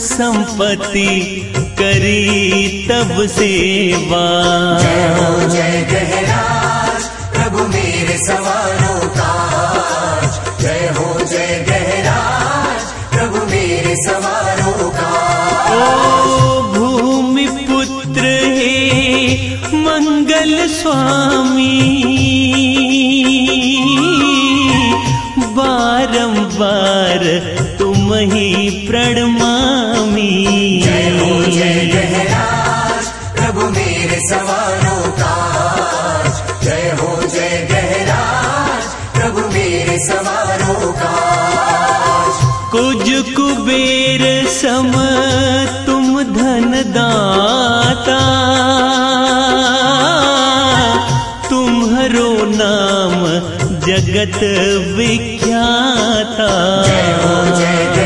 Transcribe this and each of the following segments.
संपत्ति करी तब सेवा। जय जय गहराज प्रभु मेरे सवारों का जय हो जय गहराज प्रभु मेरे सवारों का ओ भूमि पुत्र हे मंगल स्वामी, बारंबार तुम ही प्रणमामी जय हो जय गहराज प्रभु मेरे सवारों का जय हो जय गहराज प्रभु मेरे सवारों का कुछ कुबेर सम तुम धन दाता। तुम्हारो नाम जगत विख्याता। जय हो जय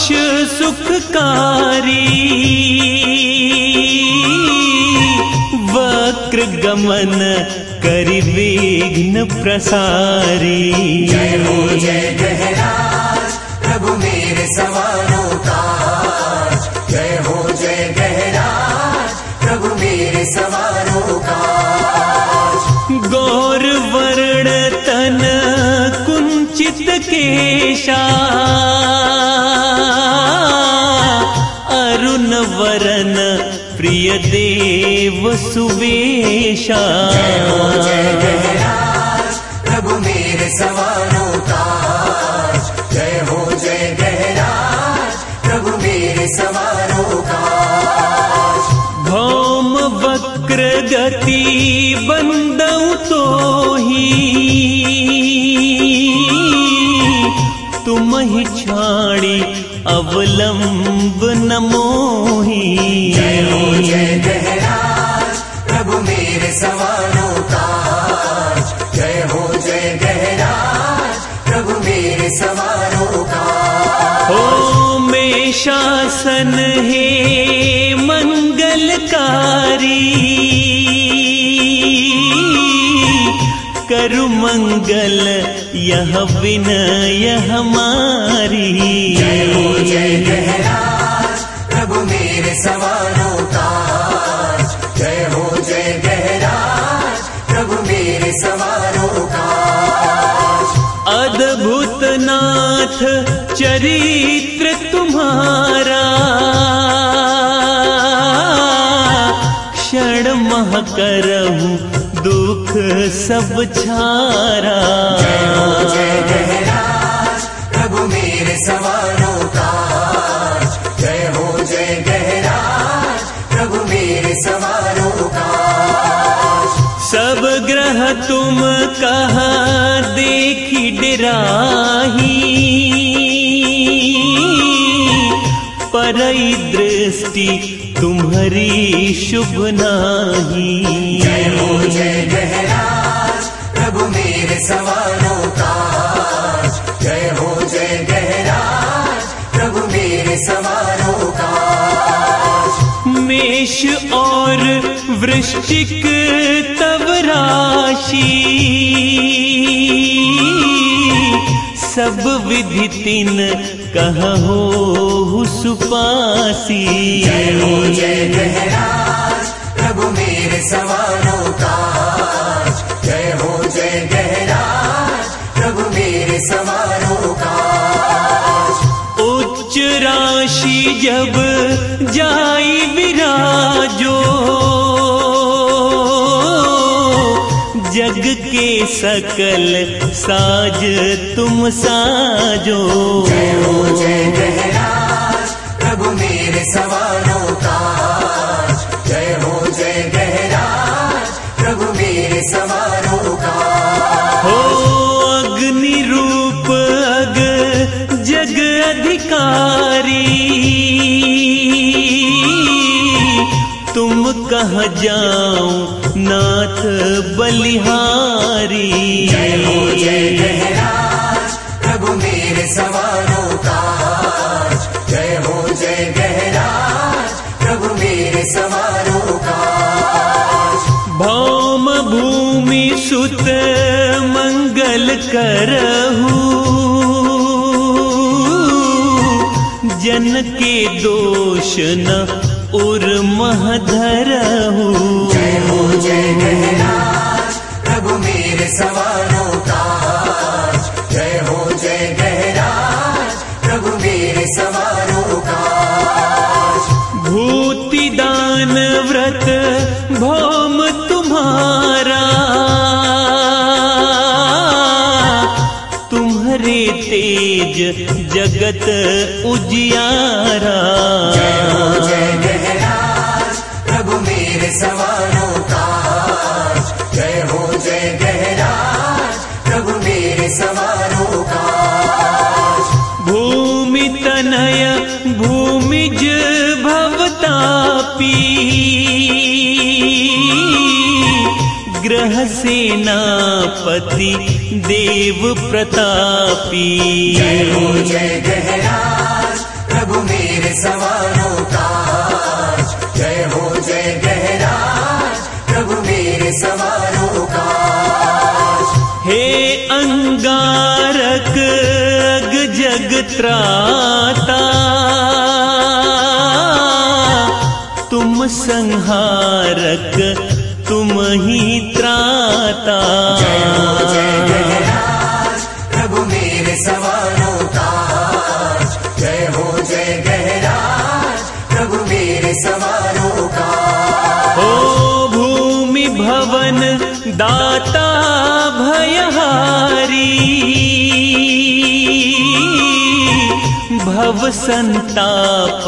लोहिताक्ष सुखकारी। वक्र गमन करि विघ्न प्रसारी। जय हो जय गहराज प्रभु मेरे सवारों का। जय हो जय गहराज प्रभु मेरे सवारों का। गौर वर्ण तन कुंचित केशा वरन प्रिय देव सुवेशा। जय हो जय गहराज प्रभु मेरे सवारों का। जय हो जय गहराज प्रभु मेरे सवारों का। भौम वक्र गति अवलंब नमो ही गहराज प्रभु सवारों का जय हो जय गहराज प्रभु सवारों का है। करु मंगल यह विनय हमारी। जय हो जय गहराज प्रभु मेरे सवारों का जय हो जय गहराज प्रभु मेरे सवारों का अद्भुत नाथ चरित्र तुम्हारा। क्षण मह करहूं दुख सब छारा। जय हो जय गहराज प्रभु मेरे सवारों का। जय हो जय गहराज प्रभु मेरे सवारों का। सब ग्रह तुम कहा देखी डराही। परई दृष्टि तुम्हारी शुभ नाही। जय हो जय गहराज प्रभु मेरे सवारों का जय हो जय गहराज प्रभु मेरे सवारों का मेष और वृश्चिक तव राशि। सब विधि तिन कहो सुपासी जय हो जय गहराज प्रभु मेरे सवारों का। जय हो जय गहराज प्रभु मेरे सवारों का। उच्च राशि जब जाई विराजो जग के सकल साज तुम साजो। जय हो जय गहराज प्रभु मेरे सवारों जय हो जय गहराज प्रभु मेरे सवारों का। हो अग्नि रूप अग जग अधिकारी। कह जाओ नाथ बलिहारी? जय हो जय गहराज प्रभु मेरे सवारों का जय हो जय गहराज प्रभु मेरे सवारों का भौम भूमि सुत मंगल करहू। जन के दोष न उर महधरहू जय हो जय गहराज प्रभु मेरे सवारों का जय हो जय गहराज प्रभु मेरे सवारों का भूति दान व्रत भौम तुम्हारा। तुम्हारे तेज जगत उजियारा। सेनापति देव प्रतापी। जय हो जय गहराज प्रभु मेरे सवारों का। जय हो जय गहराज प्रभु मेरे सवारों का। हे अंगारक अग जग त्राता। तुम संहारक तुम ही जय हो जय गहराज प्रभु मेरे सवारों का। जय हो जय गहराज प्रभु मेरे सवारों का। ओ भूमि भवन दाता भयहारी भव संताप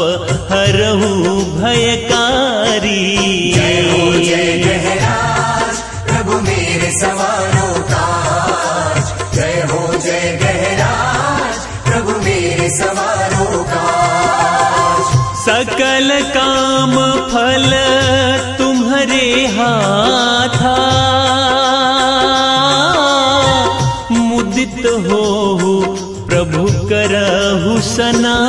हरहु भयकारी। जय हो जय सकल काम फल तुम्हारे हाथा मुदित हो प्रभु करहु सनाथा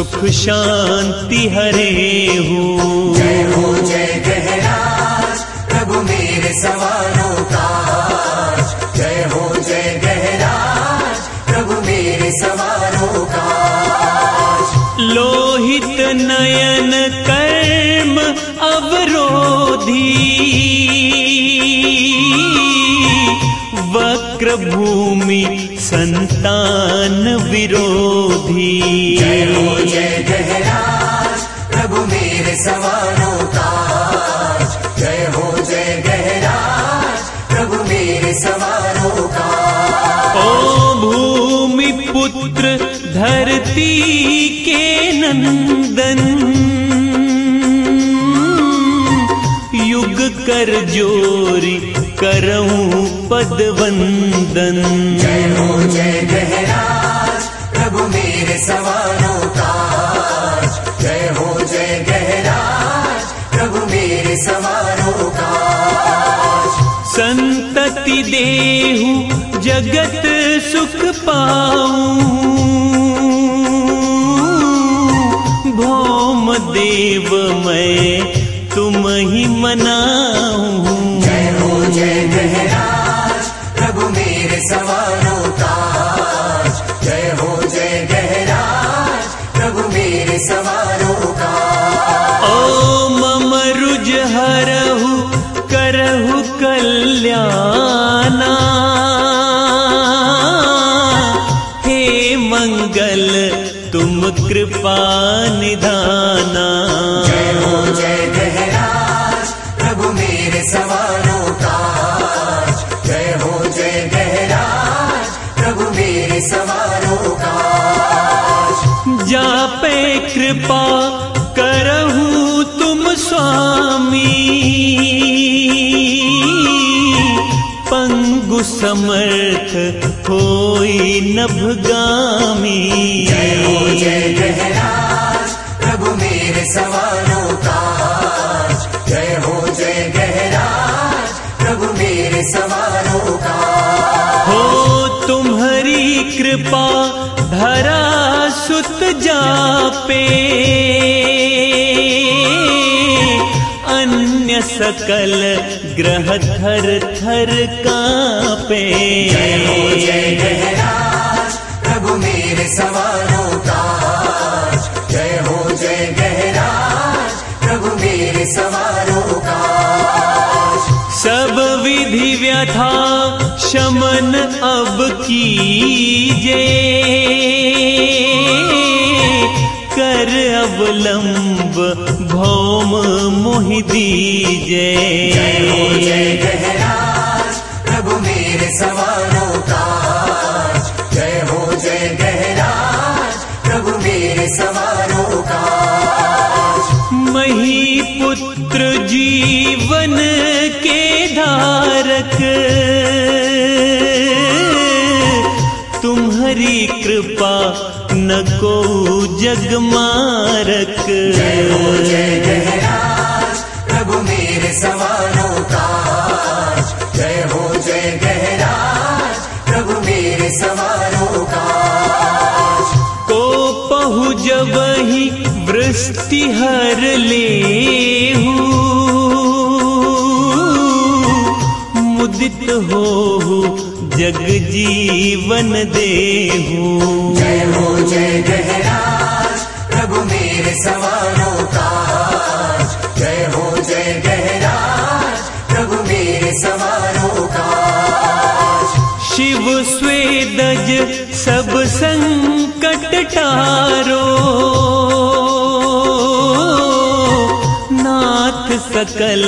सुख शांति हरेहु जय हो जय गहराज प्रभु मेरे सवारों का जय हो जय गहराज प्रभु मेरे सवारों का लोहित नयन कर्म अवरोधी। वक्र भूमि संतान विरोधी सवारों का जय हो जय गहराज। प्रभु मेरे सवारों का ओ भूमि पुत्र धरती के नंदन युग कर जोरी करऊं पद वंदन जय हो जय गहराज। प्रभु मेरे सवारों का जय हो प्रभु मेरे का संतति देहु जगत सुख पाऊँ। भौम देव मैं तुम ही मनाऊं। जय हो जय गहराज प्रभु मेरे सवारों कृपा निधाना। जय हो जय गहराज प्रभु मेरे सवारों का। जय हो जय गहराज प्रभु मेरे सवारों का। जापे कृपा करहू तुम स्वामी। पंगु समर नभगामी। जय हो जय गहराज प्रभु मेरे सवारों का जय हो जय गहराज प्रभु मेरे सवारों का हो तुम्हारी कृपा धरा सुत जापे। अन्य सकल ग्रह थर थर कापे। जय हो जय गहराज प्रभु मेरे सवारों का। जय हो जय गहराज प्रभु मेरे सवारों का। सब विधि व्यथा शमन अब कीजे। अवलंब भौम मोहि दीजे प्रभु मेरे सवारों का जय हो जय गहराज प्रभु मेरे सवारों का मही पुत्र जीवन के धारक, तुम्हारी कृपा न को जग मारक जय हो जय गहराज प्रभु मेरे सवारों का। जय हो जय गहराज प्रभु मेरे सवारों का। को पहु जब ही वृष्टि हर ले मुदित हो जग जीवन देहू जय हो जय गहराज प्रभु मेरे सवारों का। जय हो जय गहराज प्रभु मेरे सवारों का आज। शिव स्वेदज सब संकट टारो नाथ सकल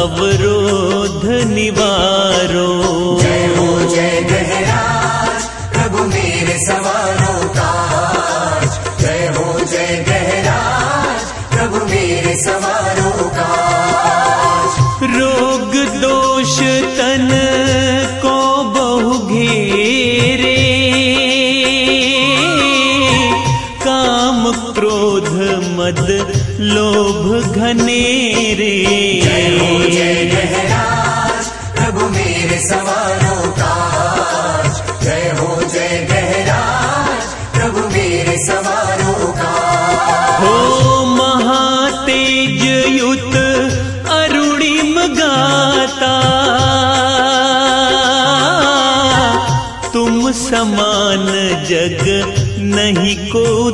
अवरोध निवारो सवारों का जय हो जय गहराज प्रभु मेरे सवारों का रोग दोष तन को बहु घेरे। काम क्रोध मद लोभ घनेरे। जय हो जय मेरे सवारों का। हो महातेज युत अरुणिम गाता। तुम समान जग नहीं को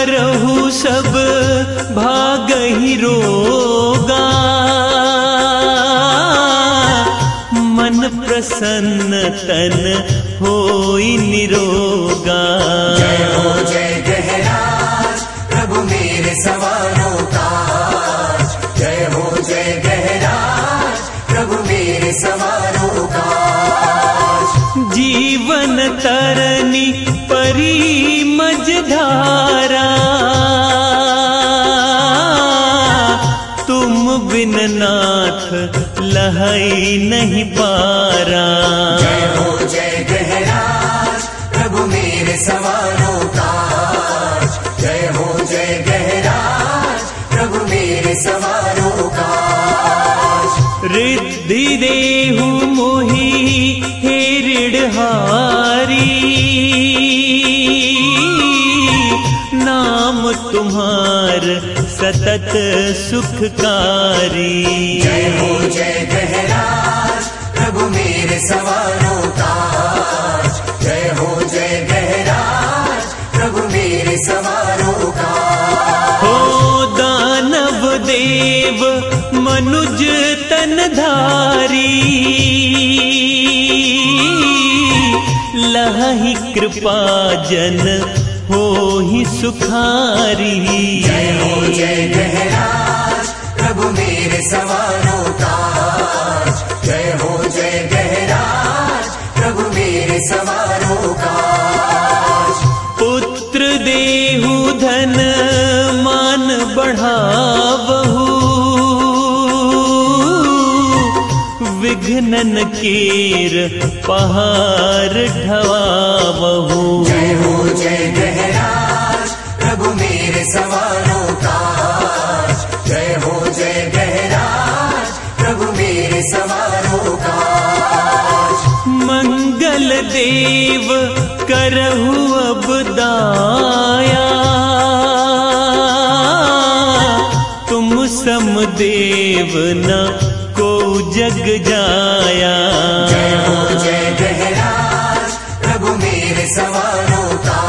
करहु सब भाग ही रोगा। मन प्रसन्न तन होई निरोगा। जय हो प्रभु मेरे सवारों का जय हो, जय गहराज, प्रभु मेरे सवारों का। जीवन तरनी परी मझधारा। तुम बिन नाथ लहई नहीं पारा। जय हो जय गहराज, प्रभु मेरे सवारों। तुम्हार सतत सुखकारी। जय हो जय गहराज प्रभु मेरे सवारों का। जय हो जय गहराज प्रभु मेरे सवारों का। हो दानव देव मनुज तन धारी। लही कृपा जन हो ही सुखारी। जय हो जय गहराज प्रभु मेरे सवारों का। जय हो जय गहराज प्रभु मेरे सवारों का। पुत्र देहु धन मान बढ़ावहु। विघ्नन कीर पहाड़ ढवा। सवारों का मंगल देव करहु अब दाया। तुम सम देव न को जग जाया। जय हो जय गहराज प्रभु मेरे सवारों का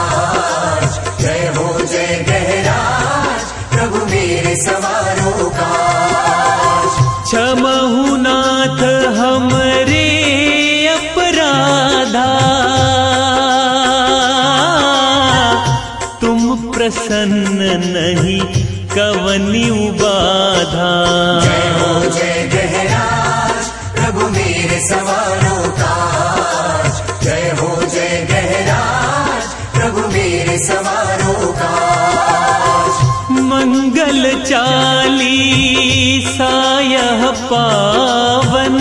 जय हो जय गहराज प्रभु मेरे सवारों का क्षमहु प्रसन्न नहीं कवनी बाधा जय हो जय गहराज प्रभु मेरे सवारों का। जय हो जय गहराज प्रभु मेरे सवारों का। मंगल चालीसाय पावन।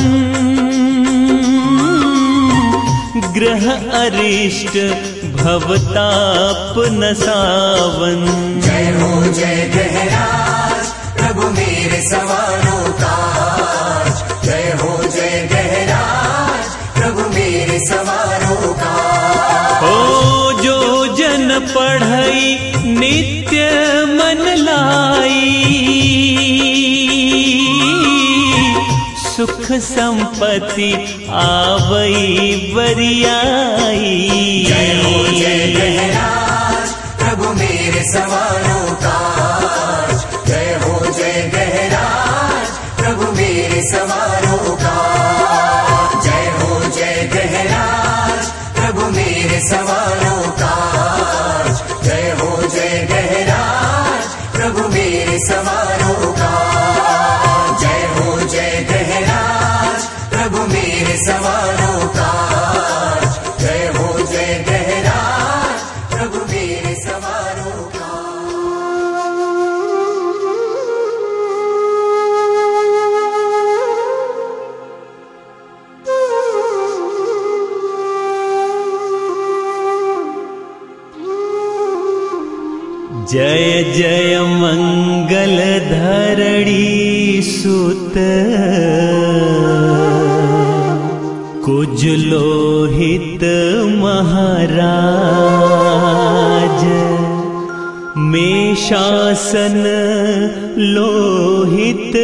ग्रह अरिष्ट भवताप न सावन। जय हो जय गहराज प्रभु मेरे सवारों का। जय हो जय गहराज प्रभु मेरे सवारों का। ओ जो जन पढ़ई नित्य संपत्ति आवई बरियाई जय हो जय प्रभु मेरे सवारों जय जय मङ्गल धरी सुत कुजलोहित महाराज मेशासन लोहित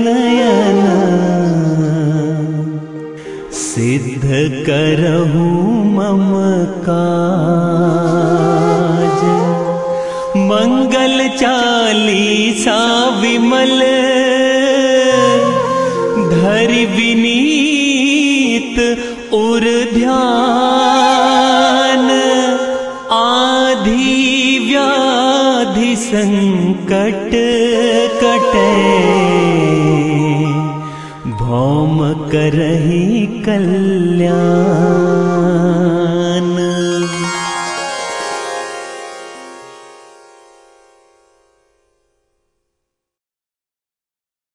नयन। सिद्ध करहु मम का। चालीसा विमल धरि विनीत उर ध्यान आधि व्याधि संकट कटे। भौम करही कल्याण